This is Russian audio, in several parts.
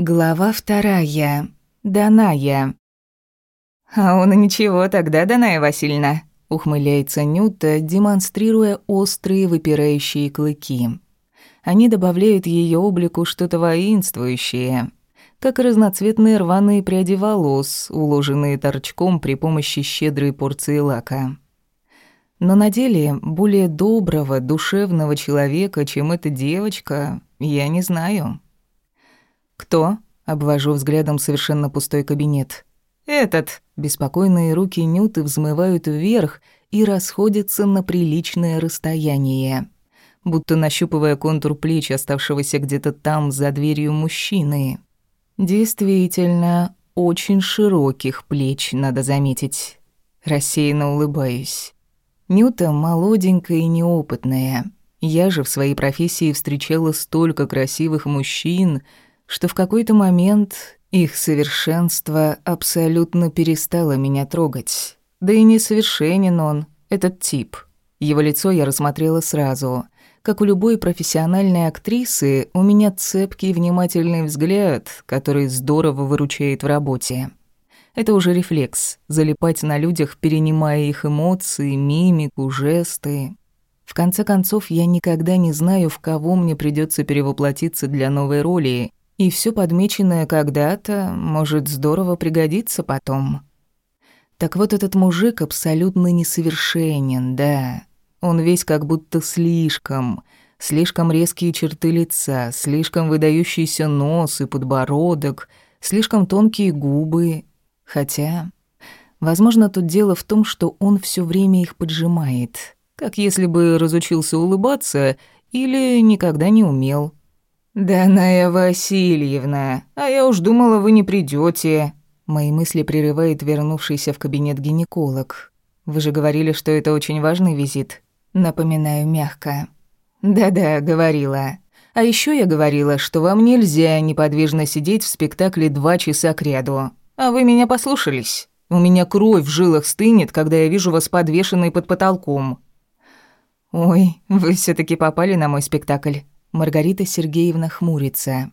Глава вторая. Даная. «А он ничего тогда, Даная Васильевна», — ухмыляется Нюта, демонстрируя острые выпирающие клыки. Они добавляют ее облику что-то воинствующее, как разноцветные рваные пряди волос, уложенные торчком при помощи щедрой порции лака. Но на деле более доброго, душевного человека, чем эта девочка, я не знаю. «Кто?» — обвожу взглядом совершенно пустой кабинет. «Этот!» — беспокойные руки Нюты взмывают вверх и расходятся на приличное расстояние, будто нащупывая контур плеч оставшегося где-то там, за дверью мужчины. Действительно, очень широких плеч, надо заметить. Рассеянно улыбаюсь. Нюта молоденькая и неопытная. Я же в своей профессии встречала столько красивых мужчин — что в какой-то момент их совершенство абсолютно перестало меня трогать. Да и несовершенен он, этот тип. Его лицо я рассмотрела сразу. Как у любой профессиональной актрисы, у меня цепкий внимательный взгляд, который здорово выручает в работе. Это уже рефлекс — залипать на людях, перенимая их эмоции, мимику, жесты. В конце концов, я никогда не знаю, в кого мне придется перевоплотиться для новой роли, и все подмеченное когда-то может здорово пригодиться потом. Так вот этот мужик абсолютно несовершенен, да. Он весь как будто слишком, слишком резкие черты лица, слишком выдающийся нос и подбородок, слишком тонкие губы. Хотя, возможно, тут дело в том, что он все время их поджимает, как если бы разучился улыбаться или никогда не умел. «Даная Васильевна, а я уж думала, вы не придете. Мои мысли прерывает вернувшийся в кабинет гинеколог. «Вы же говорили, что это очень важный визит?» Напоминаю мягко. «Да-да, говорила. А еще я говорила, что вам нельзя неподвижно сидеть в спектакле два часа кряду. А вы меня послушались? У меня кровь в жилах стынет, когда я вижу вас подвешенной под потолком». «Ой, вы все таки попали на мой спектакль». Маргарита Сергеевна хмурится.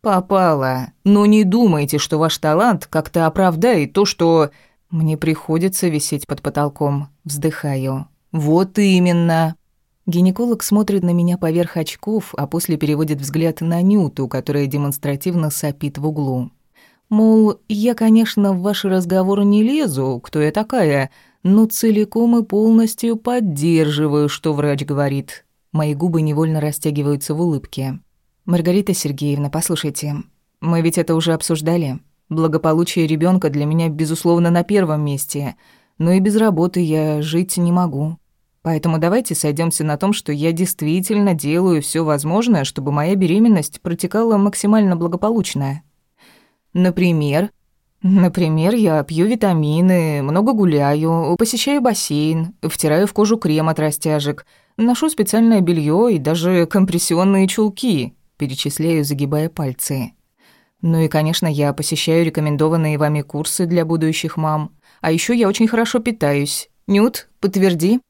«Попала. Но не думайте, что ваш талант как-то оправдает то, что...» «Мне приходится висеть под потолком». Вздыхаю. «Вот именно». Гинеколог смотрит на меня поверх очков, а после переводит взгляд на Нюту, которая демонстративно сопит в углу. Мол, я, конечно, в ваши разговоры не лезу, кто я такая, но целиком и полностью поддерживаю, что врач говорит. Мои губы невольно растягиваются в улыбке. «Маргарита Сергеевна, послушайте, мы ведь это уже обсуждали. Благополучие ребенка для меня, безусловно, на первом месте, но и без работы я жить не могу. Поэтому давайте сойдемся на том, что я действительно делаю все возможное, чтобы моя беременность протекала максимально благополучно. Например, Например, я пью витамины, много гуляю, посещаю бассейн, втираю в кожу крем от растяжек, ношу специальное белье и даже компрессионные чулки, перечисляю, загибая пальцы. Ну и, конечно, я посещаю рекомендованные вами курсы для будущих мам. А еще я очень хорошо питаюсь. Нют, подтверди.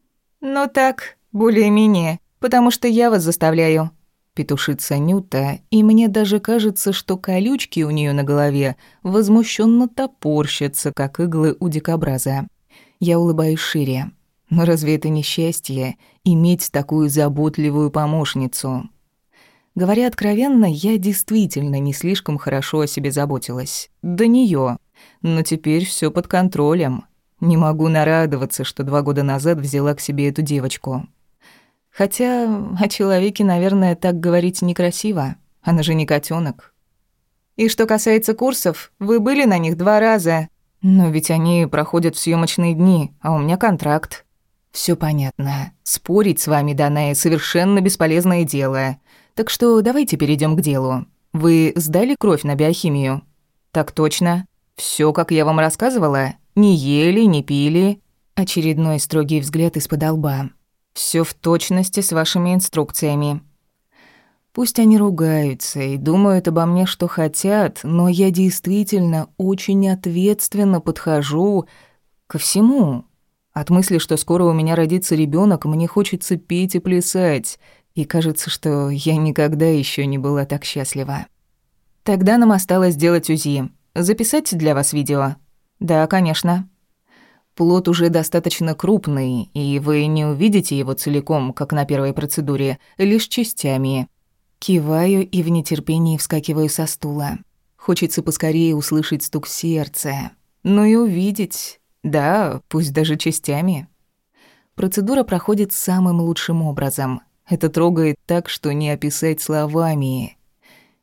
Ну так, более-менее, потому что я вас заставляю. Петушится Нюта, и мне даже кажется, что колючки у нее на голове возмущенно топорщатся, как иглы у дикобраза. Я улыбаюсь шире. Но разве это не счастье иметь такую заботливую помощницу? Говоря откровенно, я действительно не слишком хорошо о себе заботилась. До нее. Но теперь все под контролем. Не могу нарадоваться, что два года назад взяла к себе эту девочку. Хотя о человеке, наверное, так говорить некрасиво. Она же не котенок. И что касается курсов, вы были на них два раза. Но ведь они проходят в съемочные дни, а у меня контракт. Все понятно. Спорить с вами, Даная, совершенно бесполезное дело. Так что давайте перейдем к делу. Вы сдали кровь на биохимию? Так точно. Все, как я вам рассказывала? Не ели, не пили. Очередной строгий взгляд из-под лба. Все в точности с вашими инструкциями. Пусть они ругаются и думают обо мне, что хотят, но я действительно очень ответственно подхожу ко всему. От мысли, что скоро у меня родится ребенок, мне хочется петь и плясать, и кажется, что я никогда еще не была так счастлива. Тогда нам осталось сделать УЗИ. Записать для вас видео? Да, конечно. Плод уже достаточно крупный, и вы не увидите его целиком, как на первой процедуре, лишь частями. Киваю и в нетерпении вскакиваю со стула. Хочется поскорее услышать стук сердца. Ну и увидеть. Да, пусть даже частями. Процедура проходит самым лучшим образом. Это трогает так, что не описать словами.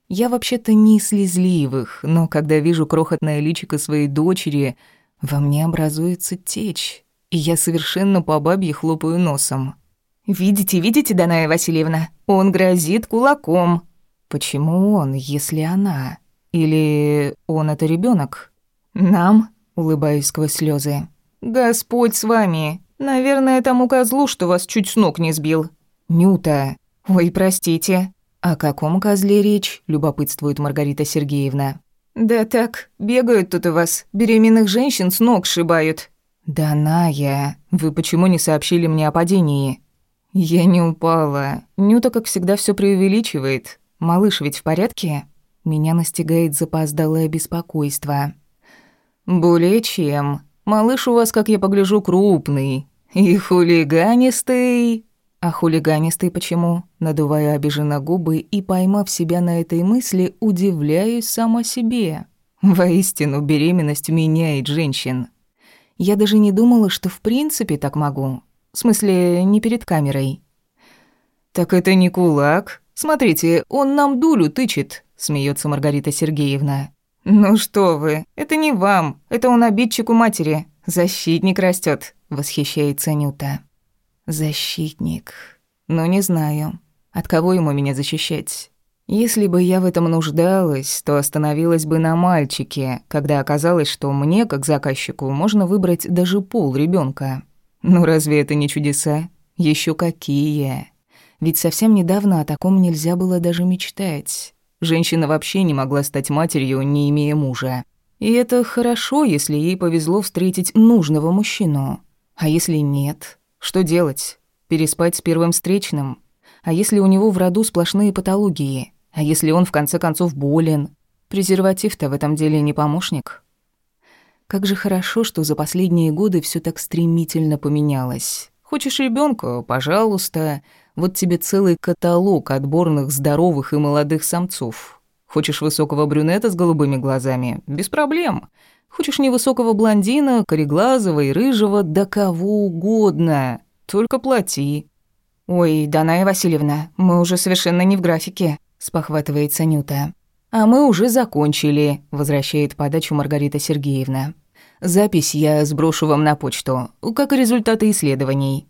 Я вообще-то не слезливых, но когда вижу крохотное личико своей дочери, во мне образуется течь, и я совершенно по бабье хлопаю носом. «Видите, видите, Даная Васильевна? Он грозит кулаком». «Почему он, если она? Или он это ребенок? «Нам?» — улыбаюсь сквозь слезы. «Господь с вами. Наверное, тому козлу, что вас чуть с ног не сбил». «Нюта». «Ой, простите». «О каком козле речь?» — любопытствует Маргарита Сергеевна. «Да так, бегают тут у вас, беременных женщин с ног сшибают». «Да, Ная, вы почему не сообщили мне о падении?» «Я не упала. Нюта, как всегда, все преувеличивает. Малыш ведь в порядке?» Меня настигает запоздалое беспокойство. «Более чем. Малыш у вас, как я погляжу, крупный. И хулиганистый...» «А хулиганистый почему?» Надуваю обиженно губы и, поймав себя на этой мысли, удивляюсь сама себе. Воистину, беременность меняет женщин. Я даже не думала, что в принципе так могу. В смысле, не перед камерой. «Так это не кулак. Смотрите, он нам дулю тычет», — смеется Маргарита Сергеевна. «Ну что вы, это не вам, это он обидчику матери. Защитник растет, восхищается Нюта. «Защитник. Но не знаю, от кого ему меня защищать. Если бы я в этом нуждалась, то остановилась бы на мальчике, когда оказалось, что мне, как заказчику, можно выбрать даже пол ребенка. Ну разве это не чудеса? Еще какие! Ведь совсем недавно о таком нельзя было даже мечтать. Женщина вообще не могла стать матерью, не имея мужа. И это хорошо, если ей повезло встретить нужного мужчину. А если нет? Что делать? Переспать с первым встречным? А если у него в роду сплошные патологии? А если он в конце концов болен? Презерватив-то в этом деле не помощник. Как же хорошо, что за последние годы все так стремительно поменялось. Хочешь ребенка, пожалуйста. Вот тебе целый каталог отборных здоровых и молодых самцов. Хочешь высокого брюнета с голубыми глазами? Без проблем. Хочешь невысокого блондина, кореглазого и рыжего, да кого угодно. Только плати. «Ой, Даная Васильевна, мы уже совершенно не в графике», — спохватывается Нюта. «А мы уже закончили», — возвращает подачу Маргарита Сергеевна. Запись я сброшу вам на почту, как и результаты исследований.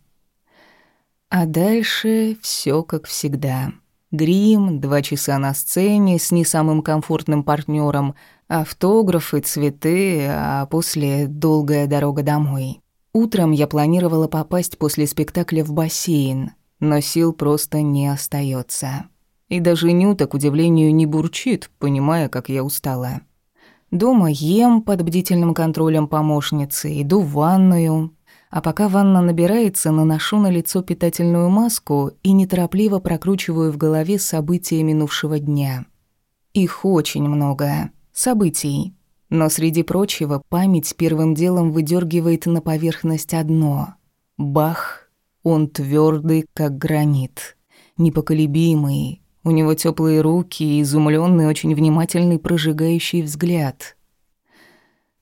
А дальше все как всегда. Грим, два часа на сцене с не самым комфортным партнером, автографы, цветы, а после долгая дорога домой. Утром я планировала попасть после спектакля в бассейн, но сил просто не остается. И даже Нюта, к удивлению, не бурчит, понимая, как я устала. Дома ем под бдительным контролем помощницы, иду в ванную. А пока ванна набирается, наношу на лицо питательную маску и неторопливо прокручиваю в голове события минувшего дня. Их очень много. Событий. Но среди прочего память первым делом выдергивает на поверхность одно. Бах. Он твердый, как гранит. Непоколебимый, у него теплые руки и изумленный, очень внимательный, прожигающий взгляд.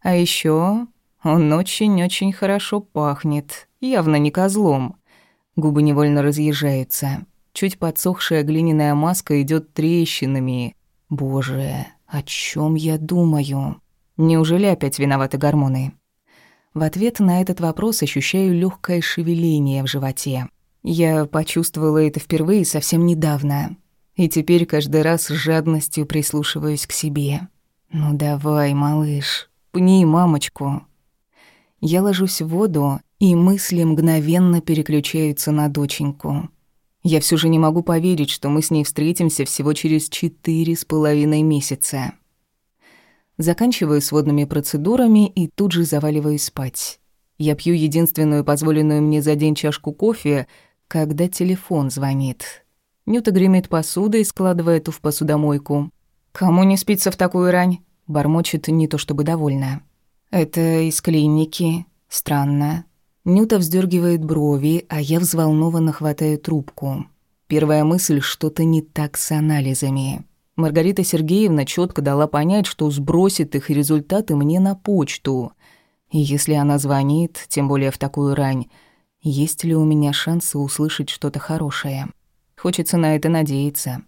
А еще он очень-очень хорошо пахнет, явно не козлом. Губы невольно разъезжаются. Чуть подсохшая глиняная маска идет трещинами. Боже, о чем я думаю? Неужели опять виноваты гормоны? В ответ на этот вопрос ощущаю легкое шевеление в животе. Я почувствовала это впервые совсем недавно. И теперь каждый раз с жадностью прислушиваюсь к себе. «Ну давай, малыш, пни мамочку». Я ложусь в воду, и мысли мгновенно переключаются на доченьку. Я все же не могу поверить, что мы с ней встретимся всего через четыре с половиной месяца. Заканчиваю с водными процедурами и тут же заваливаюсь спать. Я пью единственную позволенную мне за день чашку кофе, когда телефон звонит. Нюта гремит посудой, складывая ту в посудомойку. «Кому не спится в такую рань?» Бормочет не то чтобы довольна. «Это из клиники. Странно». Нюта вздергивает брови, а я взволнованно хватаю трубку. Первая мысль – что-то не так с анализами. Маргарита Сергеевна четко дала понять, что сбросит их результаты мне на почту. И если она звонит, тем более в такую рань, есть ли у меня шансы услышать что-то хорошее? Хочется на это надеяться.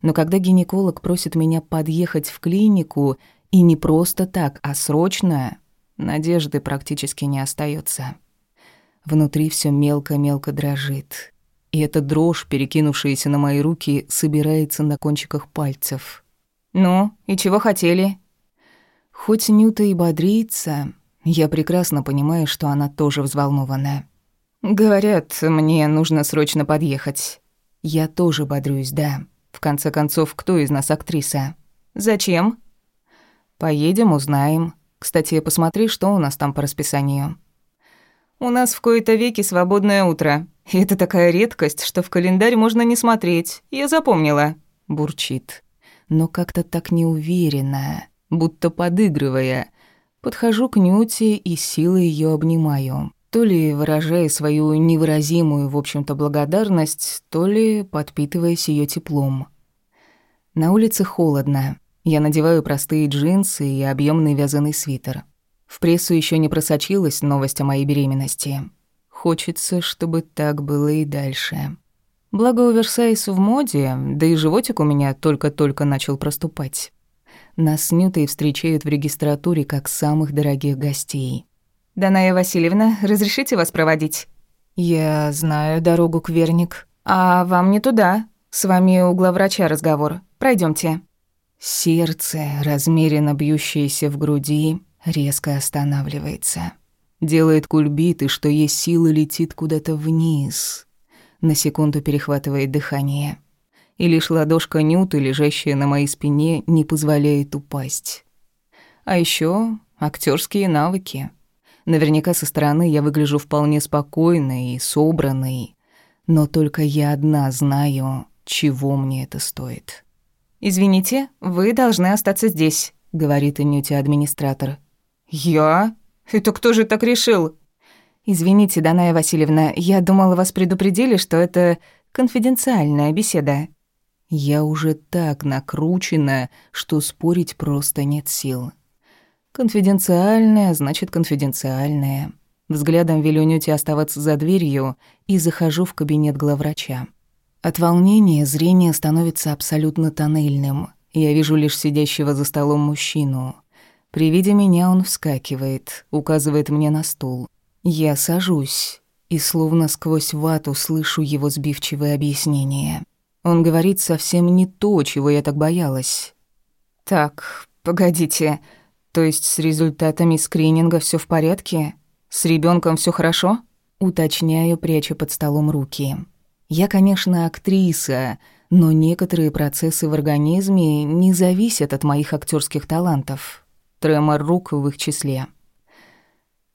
Но когда гинеколог просит меня подъехать в клинику, и не просто так, а срочно, надежды практически не остается. Внутри все мелко-мелко дрожит и эта дрожь, перекинувшаяся на мои руки, собирается на кончиках пальцев. «Ну, и чего хотели?» Хоть Нюта и бодрится, я прекрасно понимаю, что она тоже взволнована. «Говорят, мне нужно срочно подъехать». Я тоже бодрюсь, да. В конце концов, кто из нас актриса? «Зачем?» «Поедем, узнаем. Кстати, посмотри, что у нас там по расписанию». «У нас в кои-то веки свободное утро», и это такая редкость, что в календарь можно не смотреть. Я запомнила. Бурчит. Но как-то так неуверенно, будто подыгрывая. Подхожу к Нюте и силой ее обнимаю. То ли выражая свою невыразимую, в общем-то, благодарность, то ли подпитываясь ее теплом. На улице холодно. Я надеваю простые джинсы и объемный вязаный свитер. В прессу еще не просочилась новость о моей беременности. Хочется, чтобы так было и дальше. Благо оверсайз в моде, да и животик у меня только-только начал проступать. Нас с встречают в регистратуре как самых дорогих гостей. «Даная Васильевна, разрешите вас проводить?» «Я знаю дорогу к Верник». «А вам не туда. С вами у главврача разговор. Пройдемте. Сердце, размеренно бьющееся в груди, резко останавливается делает кульбит и, что есть силы, летит куда-то вниз. На секунду перехватывает дыхание. И лишь ладошка Нюты, лежащая на моей спине, не позволяет упасть. А еще актерские навыки. Наверняка со стороны я выгляжу вполне спокойной и собранной, но только я одна знаю, чего мне это стоит. «Извините, вы должны остаться здесь», — говорит Нюте администратор. «Я?» «Это кто же так решил?» «Извините, Даная Васильевна, я думала, вас предупредили, что это конфиденциальная беседа». Я уже так накручена, что спорить просто нет сил. Конфиденциальная значит конфиденциальная. Взглядом велю Нюте оставаться за дверью и захожу в кабинет главврача. От волнения зрение становится абсолютно тоннельным. Я вижу лишь сидящего за столом мужчину. При виде меня он вскакивает, указывает мне на стул. Я сажусь и словно сквозь вату слышу его сбивчивое объяснение. Он говорит совсем не то, чего я так боялась. «Так, погодите, то есть с результатами скрининга все в порядке? С ребенком все хорошо?» Уточняю, пряча под столом руки. «Я, конечно, актриса, но некоторые процессы в организме не зависят от моих актерских талантов тремор рук в их числе.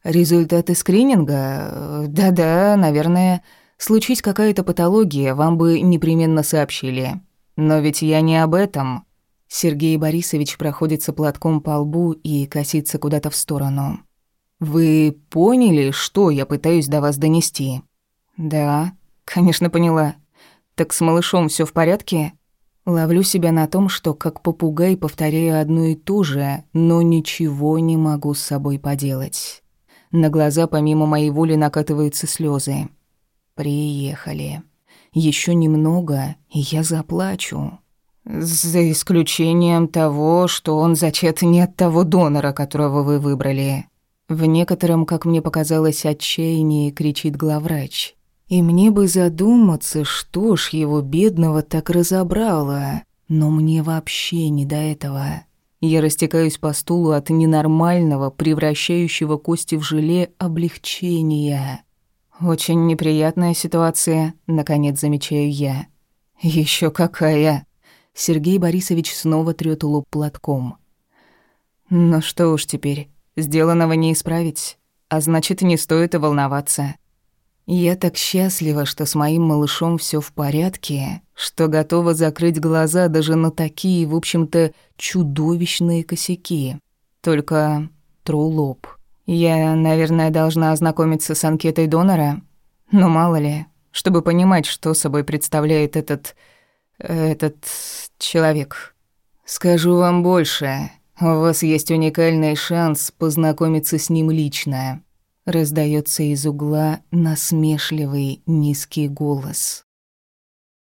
Результаты скрининга? Да-да, наверное. Случись какая-то патология, вам бы непременно сообщили. Но ведь я не об этом. Сергей Борисович проходится платком по лбу и косится куда-то в сторону. Вы поняли, что я пытаюсь до вас донести? Да, конечно, поняла. Так с малышом все в порядке? Ловлю себя на том, что как попугай повторяю одно и то же, но ничего не могу с собой поделать. На глаза помимо моей воли накатываются слезы. Приехали. Еще немного, и я заплачу. За исключением того, что он зачат не от того донора, которого вы выбрали. В некотором, как мне показалось, отчаянии кричит главврач. И мне бы задуматься, что ж его бедного так разобрало. Но мне вообще не до этого. Я растекаюсь по стулу от ненормального, превращающего кости в желе облегчения. «Очень неприятная ситуация», — наконец замечаю я. Еще какая!» Сергей Борисович снова трёт лоб платком. «Ну что уж теперь, сделанного не исправить, а значит, не стоит и волноваться. Я так счастлива, что с моим малышом все в порядке, что готова закрыть глаза даже на такие, в общем-то, чудовищные косяки. Только тру. Я, наверное, должна ознакомиться с анкетой донора, но мало ли, чтобы понимать, что собой представляет этот... этот человек. Скажу вам больше. У вас есть уникальный шанс познакомиться с ним лично. Раздается из угла насмешливый низкий голос.